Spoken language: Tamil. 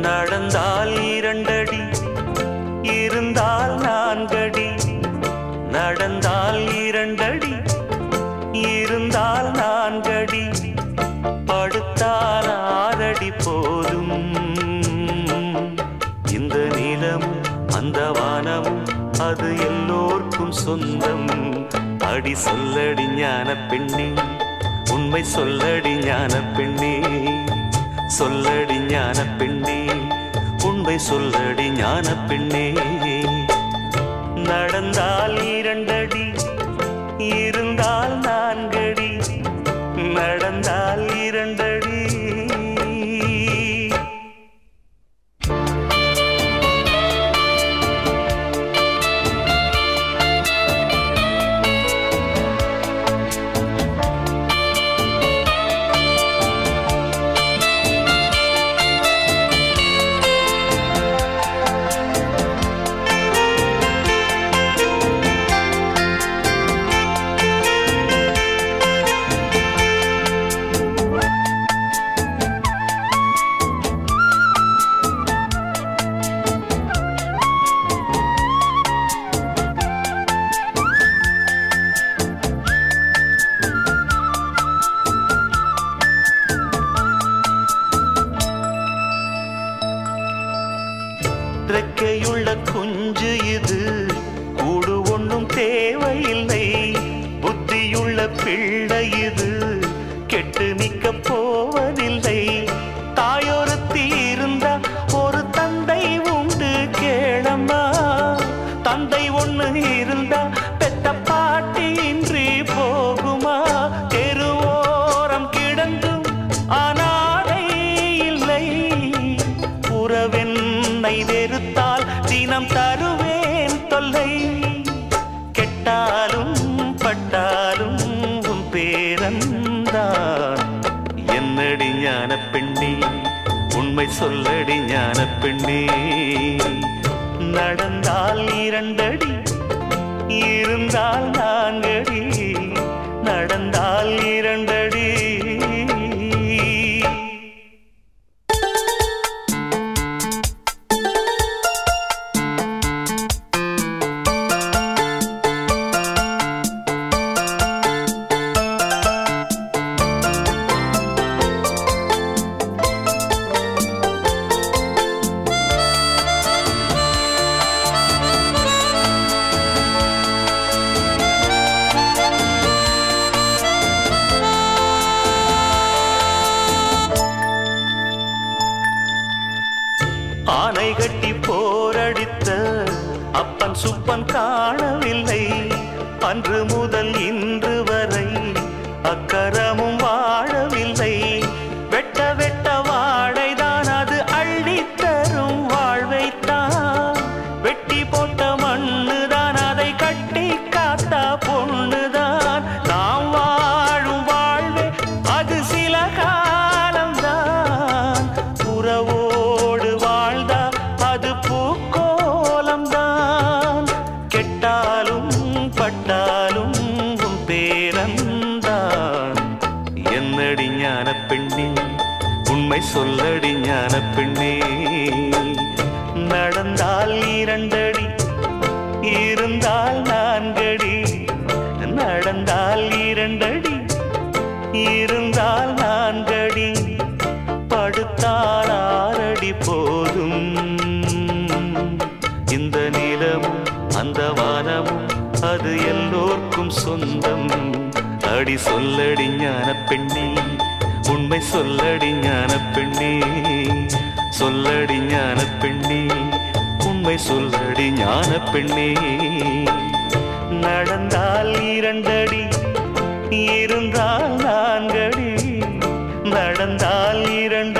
நடந்தால் இரண்டடி இருந்தால் நான்கடி. நடந்தால் இரண்டடி இருந்தால் நான்கடி. படுத்தால் ஆறடி போதும். இந்த நிலமும் அந்த வானமும் அது எல்லோர்க்கும் சொந்தம். அடி சொல்லடி ஞான பெண்ணே உண்மை சொல்லடி ஞான பெண்ணே. சொல்லடி ஞான பெண்ணே. உண்மை சொல்லடி ஞான பெண்ணே. நடந்தால் இரண்டடி இருந்தால் குஞ்சு கூடு ஒன்றும் தேவையில்லை. புத்தியுள்ள பிள்ளை சொல்லடி ஞான பெண்ணே. உண்மை சொல்லடி ஞான பெண்ணே. நடந்தால் இரண்டடி இருந்தால் ஆனை கட்டி போரடித்த அப்பன் சுப்பன் காணவில்லை. அன்று முதல் இன்று வரை அக்கரமும் ஞான பெண்ணே உண்மை சொல்லடி ஞான பெண்ணே. நடந்தால் இரண்டடி இருந்தால் நான்கடி. நடந்தால் இரண்டடி இருந்தால் நான்கடி. படுத்தால் ஆறடி போதும். இந்த நிலமும் அந்த வானமும் அது எல்லோர்க்கும் சொந்தம். அடி சொல்லடி ஞான பெண்ணே. உண்மை சொல்லடி ஞான பெண்ணே சொல்லடி ஞான பெண்ணே உண்மை சொல்லடி ஞான பெண்ணே. நடந்தால் இரண்டடி இருந்தால் நான்கடி நடந்தால் இரண்டு